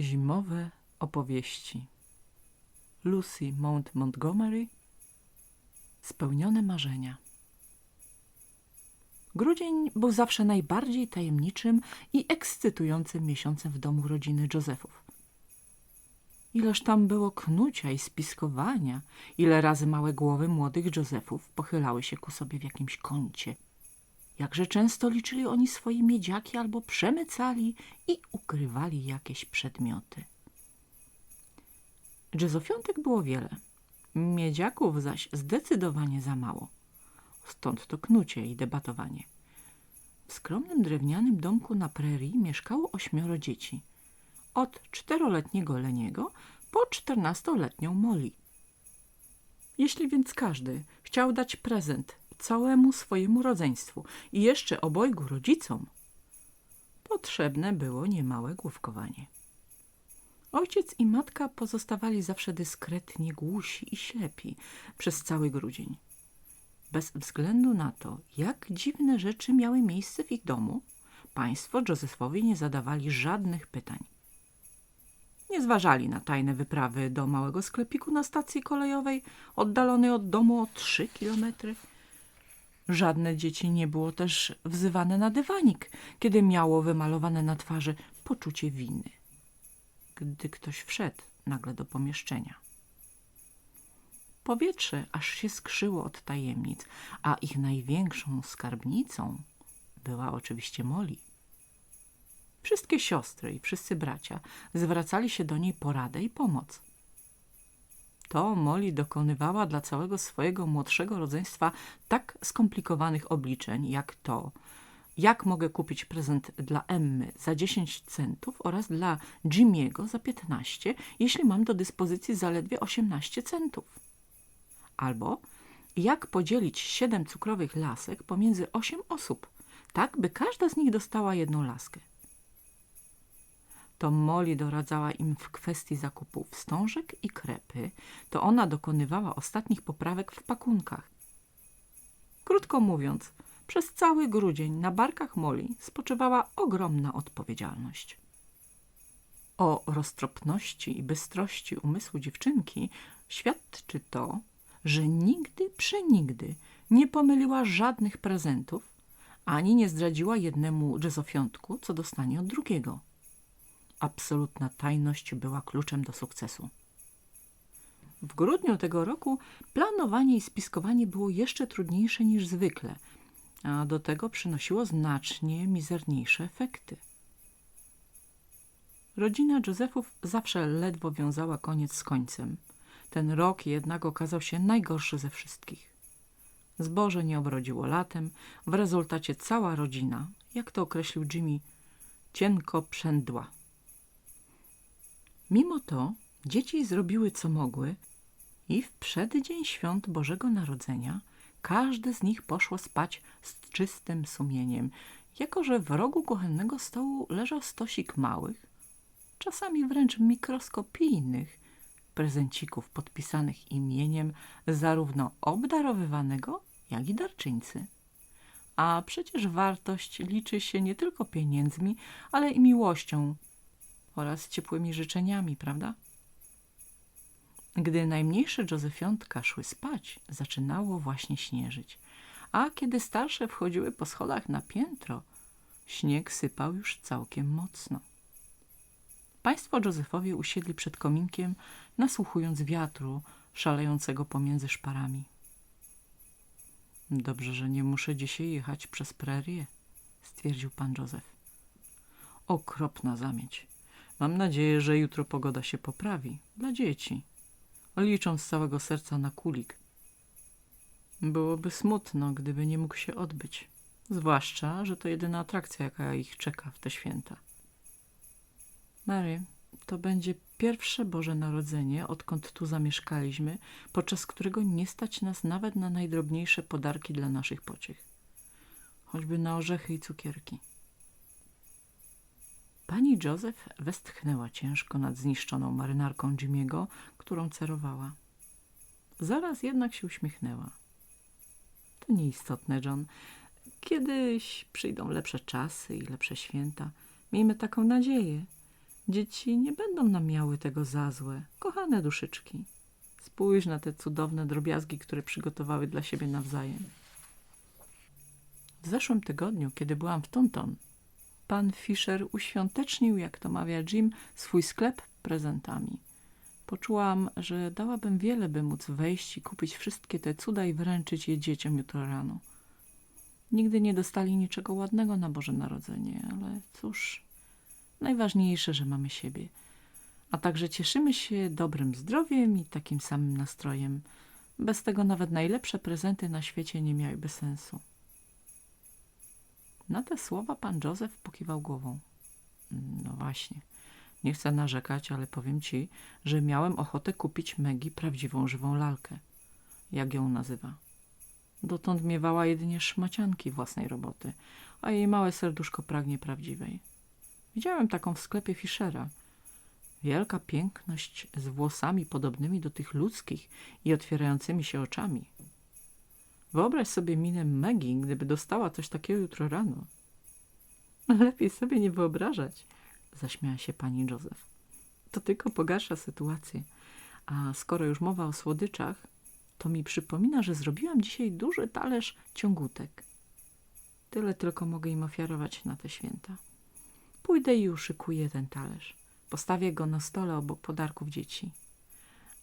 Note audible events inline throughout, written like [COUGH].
Zimowe opowieści Lucy Mount Montgomery Spełnione marzenia Grudzień był zawsze najbardziej tajemniczym i ekscytującym miesiącem w domu rodziny Józefów. Ileż tam było knucia i spiskowania, ile razy małe głowy młodych Józefów pochylały się ku sobie w jakimś kącie. Jakże często liczyli oni swoje miedziaki albo przemycali i ukrywali jakieś przedmioty. Józofiątek było wiele, miedziaków zaś zdecydowanie za mało. Stąd to knucie i debatowanie. W skromnym drewnianym domku na prerii mieszkało ośmioro dzieci. Od czteroletniego Leniego po czternastoletnią Molly. Jeśli więc każdy chciał dać prezent całemu swojemu rodzeństwu i jeszcze obojgu rodzicom, potrzebne było niemałe główkowanie. Ojciec i matka pozostawali zawsze dyskretnie głusi i ślepi przez cały grudzień. Bez względu na to, jak dziwne rzeczy miały miejsce w ich domu, państwo Józefowi nie zadawali żadnych pytań. Nie zważali na tajne wyprawy do małego sklepiku na stacji kolejowej, oddalonej od domu o trzy kilometry. Żadne dzieci nie było też wzywane na dywanik, kiedy miało wymalowane na twarzy poczucie winy. Gdy ktoś wszedł nagle do pomieszczenia. Powietrze aż się skrzyło od tajemnic, a ich największą skarbnicą była oczywiście Molly. Wszystkie siostry i wszyscy bracia zwracali się do niej po radę i pomoc. To Molly dokonywała dla całego swojego młodszego rodzeństwa tak skomplikowanych obliczeń, jak to, jak mogę kupić prezent dla Emmy za 10 centów oraz dla Jimiego za 15, jeśli mam do dyspozycji zaledwie 18 centów. Albo jak podzielić 7 cukrowych lasek pomiędzy 8 osób, tak by każda z nich dostała jedną laskę. To Molly doradzała im w kwestii zakupu wstążek i krepy, to ona dokonywała ostatnich poprawek w pakunkach. Krótko mówiąc, przez cały grudzień na barkach Molly spoczywała ogromna odpowiedzialność. O roztropności i bystrości umysłu dziewczynki świadczy to, że nigdy przenigdy nie pomyliła żadnych prezentów, ani nie zdradziła jednemu jazzofiątku, co dostanie od drugiego. Absolutna tajność była kluczem do sukcesu. W grudniu tego roku planowanie i spiskowanie było jeszcze trudniejsze niż zwykle, a do tego przynosiło znacznie mizerniejsze efekty. Rodzina Józefów zawsze ledwo wiązała koniec z końcem. Ten rok jednak okazał się najgorszy ze wszystkich. Zboże nie obrodziło latem, w rezultacie cała rodzina, jak to określił Jimmy, cienko przędła. Mimo to dzieci zrobiły co mogły i w przeddzień świąt Bożego Narodzenia każde z nich poszło spać z czystym sumieniem, jako że w rogu kuchennego stołu leżał stosik małych, czasami wręcz mikroskopijnych prezencików podpisanych imieniem zarówno obdarowywanego, jak i darczyńcy. A przecież wartość liczy się nie tylko pieniędzmi, ale i miłością oraz ciepłymi życzeniami, prawda? Gdy najmniejsze Józefiątka szły spać, zaczynało właśnie śnieżyć, a kiedy starsze wchodziły po schodach na piętro, śnieg sypał już całkiem mocno. Państwo Józefowie usiedli przed kominkiem, nasłuchując wiatru szalejącego pomiędzy szparami. Dobrze, że nie muszę dzisiaj jechać przez prerię, stwierdził pan Józef. Okropna zamieć. Mam nadzieję, że jutro pogoda się poprawi. Dla dzieci. Liczą z całego serca na kulik. Byłoby smutno, gdyby nie mógł się odbyć. Zwłaszcza, że to jedyna atrakcja, jaka ich czeka w te święta. Mary, to będzie pierwsze Boże Narodzenie, odkąd tu zamieszkaliśmy, podczas którego nie stać nas nawet na najdrobniejsze podarki dla naszych pociech. Choćby na orzechy i cukierki. Pani Józef westchnęła ciężko nad zniszczoną marynarką Jimiego, którą cerowała. Zaraz jednak się uśmiechnęła. To nieistotne, John. Kiedyś przyjdą lepsze czasy i lepsze święta. Miejmy taką nadzieję. Dzieci nie będą nam miały tego za złe. Kochane duszyczki. Spójrz na te cudowne drobiazgi, które przygotowały dla siebie nawzajem. W zeszłym tygodniu, kiedy byłam w Tunton, pan Fisher uświątecznił, jak to mawia Jim, swój sklep prezentami. Poczułam, że dałabym wiele, by móc wejść i kupić wszystkie te cuda i wręczyć je dzieciom jutro rano. Nigdy nie dostali niczego ładnego na Boże Narodzenie, ale cóż, najważniejsze, że mamy siebie. A także cieszymy się dobrym zdrowiem i takim samym nastrojem. Bez tego nawet najlepsze prezenty na świecie nie miałyby sensu. Na te słowa pan Józef pokiwał głową. No właśnie. Nie chcę narzekać, ale powiem ci, że miałem ochotę kupić Megi prawdziwą żywą lalkę. Jak ją nazywa? Dotąd miewała jedynie szmacianki własnej roboty, a jej małe serduszko pragnie prawdziwej. Widziałem taką w sklepie Fischera. Wielka piękność z włosami podobnymi do tych ludzkich i otwierającymi się oczami. Wyobraź sobie minę Megi, gdyby dostała coś takiego jutro rano. Lepiej sobie nie wyobrażać, zaśmiała się pani Józef. To tylko pogarsza sytuację. A skoro już mowa o słodyczach, to mi przypomina, że zrobiłam dzisiaj duży talerz ciągutek. Tyle tylko mogę im ofiarować na te święta. Pójdę i uszykuję ten talerz. Postawię go na stole obok podarków dzieci.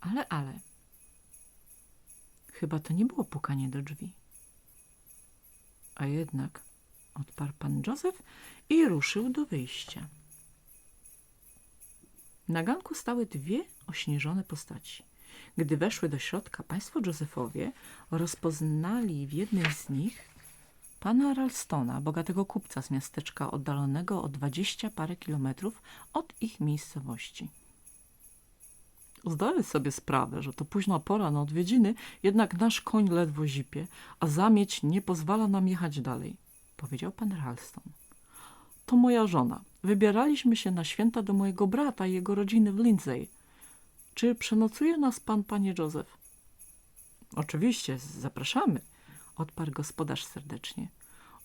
Ale, ale... Chyba to nie było pukanie do drzwi. A jednak odparł pan Józef i ruszył do wyjścia. Na ganku stały dwie ośnieżone postaci. Gdy weszły do środka, państwo Józefowie rozpoznali w jednej z nich pana Ralstona, bogatego kupca z miasteczka oddalonego o dwadzieścia parę kilometrów od ich miejscowości. Zdaję sobie sprawę, że to późna pora na odwiedziny, jednak nasz koń ledwo zipie, a zamieć nie pozwala nam jechać dalej, powiedział pan Ralston. To moja żona. Wybieraliśmy się na święta do mojego brata i jego rodziny w Lindsay. Czy przenocuje nas pan, panie Józef? Oczywiście, zapraszamy, odparł gospodarz serdecznie.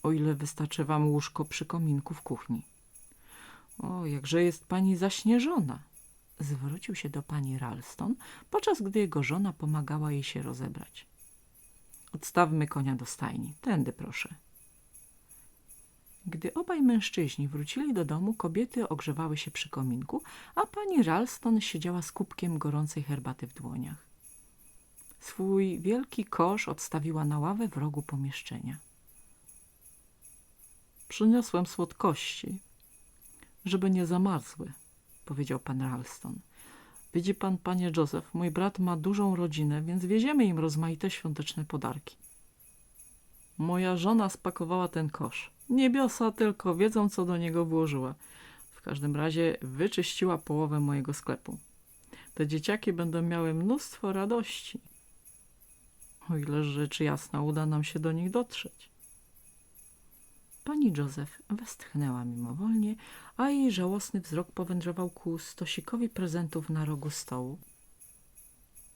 O ile wystarczy wam łóżko przy kominku w kuchni. O, jakże jest pani zaśnieżona, zwrócił się do pani Ralston, podczas gdy jego żona pomagała jej się rozebrać. Odstawmy konia do stajni. Tędy proszę. Gdy obaj mężczyźni wrócili do domu, kobiety ogrzewały się przy kominku, a pani Ralston siedziała z kubkiem gorącej herbaty w dłoniach. Swój wielki kosz odstawiła na ławę w rogu pomieszczenia. Przyniosłem słodkości, żeby nie zamarzły, powiedział pan Ralston. Widzi pan, panie Joseph, mój brat ma dużą rodzinę, więc wieziemy im rozmaite świąteczne podarki. Moja żona spakowała ten kosz. Niebiosa tylko wiedzą, co do niego włożyła. W każdym razie wyczyściła połowę mojego sklepu. Te dzieciaki będą miały mnóstwo radości. O ile rzecz jasna uda nam się do nich dotrzeć. Pani Józef westchnęła mimowolnie, a jej żałosny wzrok powędrował ku stosikowi prezentów na rogu stołu.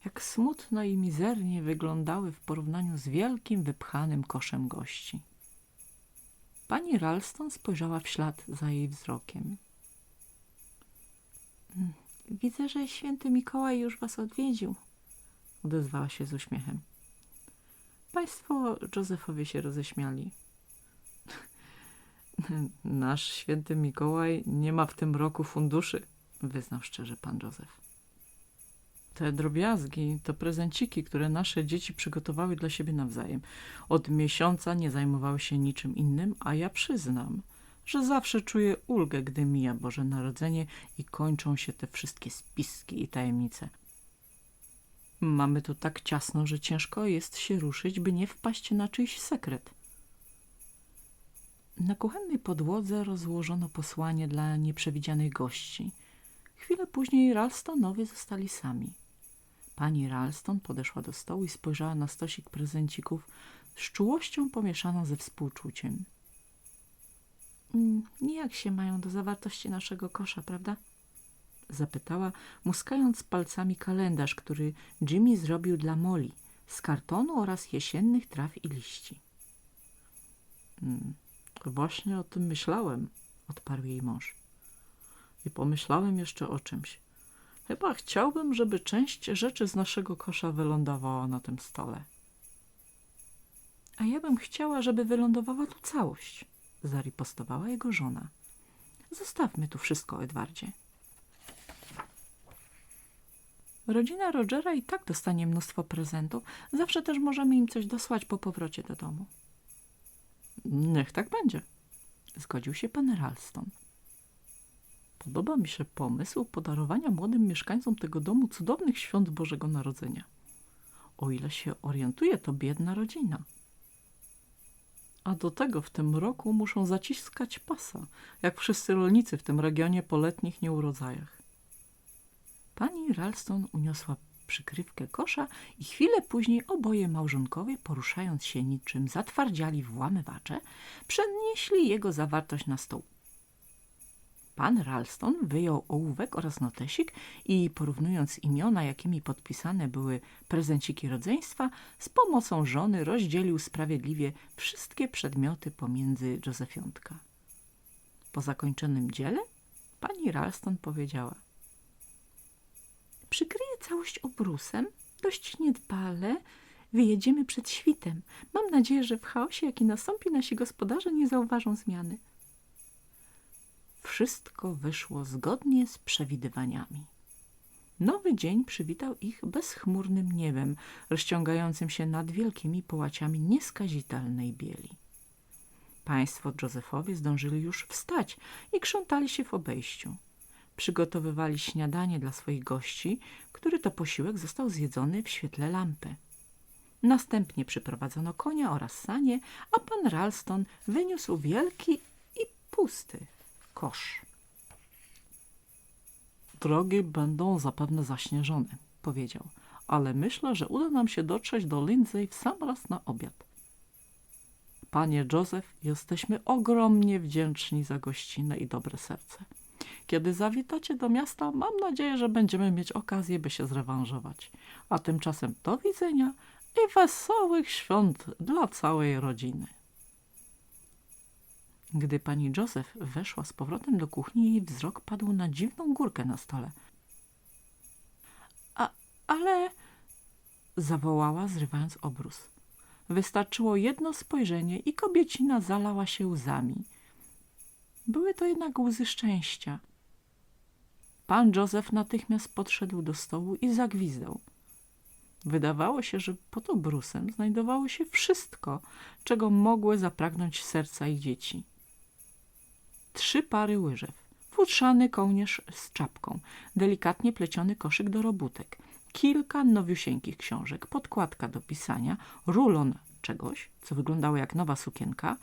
Jak smutno i mizernie wyglądały w porównaniu z wielkim, wypchanym koszem gości. Pani Ralston spojrzała w ślad za jej wzrokiem. Hmm, widzę, że święty Mikołaj już was odwiedził, odezwała się z uśmiechem. Państwo Józefowie się roześmiali. [LAUGHS] Nasz święty Mikołaj nie ma w tym roku funduszy, wyznał szczerze pan Józef. Te drobiazgi to prezenciki, które nasze dzieci przygotowały dla siebie nawzajem. Od miesiąca nie zajmowały się niczym innym, a ja przyznam, że zawsze czuję ulgę, gdy mija Boże Narodzenie i kończą się te wszystkie spiski i tajemnice. Mamy tu tak ciasno, że ciężko jest się ruszyć, by nie wpaść na czyjś sekret. Na kuchennej podłodze rozłożono posłanie dla nieprzewidzianych gości. Chwilę później Ralstonowie zostali sami. Pani Ralston podeszła do stołu i spojrzała na stosik prezencików z czułością pomieszaną ze współczuciem. Mm, nijak się mają do zawartości naszego kosza, prawda? Zapytała, muskając palcami kalendarz, który Jimmy zrobił dla Molly z kartonu oraz jesiennych traw i liści. Hmm, właśnie o tym myślałem, odparł jej mąż. I pomyślałem jeszcze o czymś. Chyba chciałbym, żeby część rzeczy z naszego kosza wylądowała na tym stole. A ja bym chciała, żeby wylądowała tu całość, zaripostowała jego żona. Zostawmy tu wszystko, Edwardzie. Rodzina Rogera i tak dostanie mnóstwo prezentów. Zawsze też możemy im coś dosłać po powrocie do domu. Niech tak będzie, zgodził się pan Ralston. Podoba mi się pomysł podarowania młodym mieszkańcom tego domu cudownych świąt Bożego Narodzenia. O ile się orientuje, to biedna rodzina. A do tego w tym roku muszą zaciskać pasa, jak wszyscy rolnicy w tym regionie po letnich nieurodzajach. Pani Ralston uniosła przykrywkę kosza i chwilę później oboje małżonkowie, poruszając się niczym zatwardziali włamywacze, przenieśli jego zawartość na stół. Pan Ralston wyjął ołówek oraz notesik i porównując imiona, jakimi podpisane były prezenciki rodzeństwa, z pomocą żony rozdzielił sprawiedliwie wszystkie przedmioty pomiędzy Józefiątka. Po zakończonym dziele pani Ralston powiedziała – całość obrusem, dość niedbale. Wyjedziemy przed świtem. Mam nadzieję, że w chaosie, jaki nastąpi, nasi gospodarze nie zauważą zmiany. Wszystko wyszło zgodnie z przewidywaniami. Nowy dzień przywitał ich bezchmurnym niebem, rozciągającym się nad wielkimi połaciami nieskazitelnej bieli. Państwo Józefowie zdążyli już wstać i krzątali się w obejściu przygotowywali śniadanie dla swoich gości, który to posiłek został zjedzony w świetle lampy. Następnie przyprowadzono konia oraz sanie, a pan Ralston wyniósł wielki i pusty kosz. Drogi będą zapewne zaśnieżone, powiedział, ale myślę, że uda nam się dotrzeć do Lindsay w sam raz na obiad. Panie Józef, jesteśmy ogromnie wdzięczni za gościnę i dobre serce. Kiedy zawitacie do miasta, mam nadzieję, że będziemy mieć okazję, by się zrewanżować. A tymczasem do widzenia i wesołych świąt dla całej rodziny. Gdy pani Józef weszła z powrotem do kuchni, jej wzrok padł na dziwną górkę na stole. A, ale... zawołała, zrywając obrus. Wystarczyło jedno spojrzenie i kobiecina zalała się łzami. Były to jednak łzy szczęścia. Pan Józef natychmiast podszedł do stołu i zagwizdał. Wydawało się, że pod obrusem znajdowało się wszystko, czego mogły zapragnąć serca ich dzieci. Trzy pary łyżew, futrzany kołnierz z czapką, delikatnie pleciony koszyk do robótek, kilka nowiusieńkich książek, podkładka do pisania, rulon czegoś, co wyglądało jak nowa sukienka,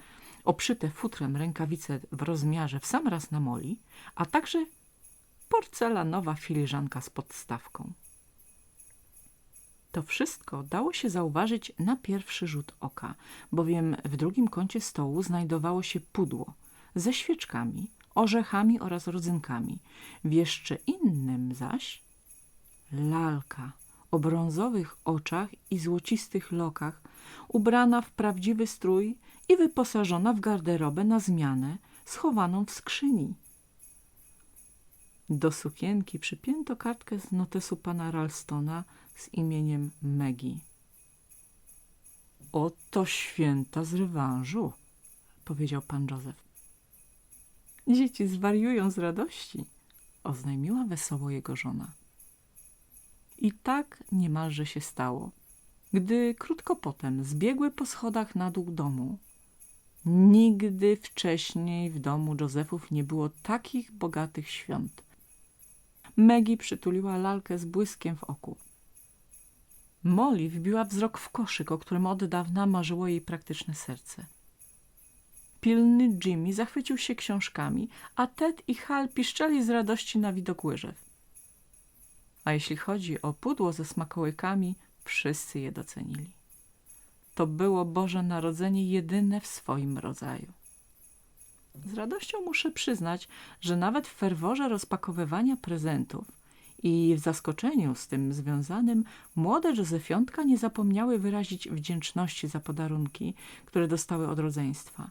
obszyte futrem rękawice w rozmiarze w sam raz na moli, a także porcelanowa filiżanka z podstawką. To wszystko dało się zauważyć na pierwszy rzut oka, bowiem w drugim kącie stołu znajdowało się pudło ze świeczkami, orzechami oraz rodzynkami. W jeszcze innym zaś lalka o brązowych oczach i złocistych lokach, ubrana w prawdziwy strój i wyposażona w garderobę na zmianę, schowaną w skrzyni. Do sukienki przypięto kartkę z notesu pana Ralstona z imieniem Maggie. Oto święta z rewanżu, powiedział pan Józef. Dzieci zwariują z radości, oznajmiła wesoło jego żona. I tak niemalże się stało. Gdy krótko potem zbiegły po schodach na dół domu, nigdy wcześniej w domu Józefów nie było takich bogatych świąt. Megi przytuliła lalkę z błyskiem w oku. Molly wbiła wzrok w koszyk, o którym od dawna marzyło jej praktyczne serce. Pilny Jimmy zachwycił się książkami, a Ted i Hal piszczeli z radości na widok łyżew. A jeśli chodzi o pudło ze smakołykami, wszyscy je docenili. To było Boże Narodzenie jedyne w swoim rodzaju. Z radością muszę przyznać, że nawet w ferworze rozpakowywania prezentów i w zaskoczeniu z tym związanym młode Józefiątka nie zapomniały wyrazić wdzięczności za podarunki, które dostały od rodzeństwa.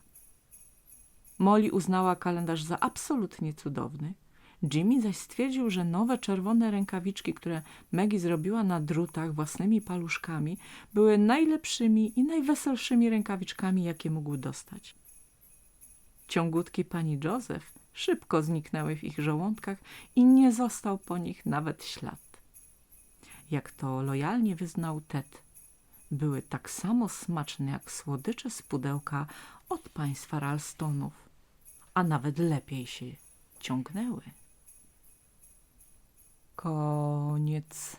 Molly uznała kalendarz za absolutnie cudowny. Jimmy zaś stwierdził, że nowe czerwone rękawiczki, które Maggie zrobiła na drutach własnymi paluszkami, były najlepszymi i najweselszymi rękawiczkami, jakie mógł dostać. Ciągutki pani Józef szybko zniknęły w ich żołądkach i nie został po nich nawet ślad. Jak to lojalnie wyznał Ted, były tak samo smaczne jak słodycze z pudełka od państwa Ralstonów, a nawet lepiej się ciągnęły. Koniec.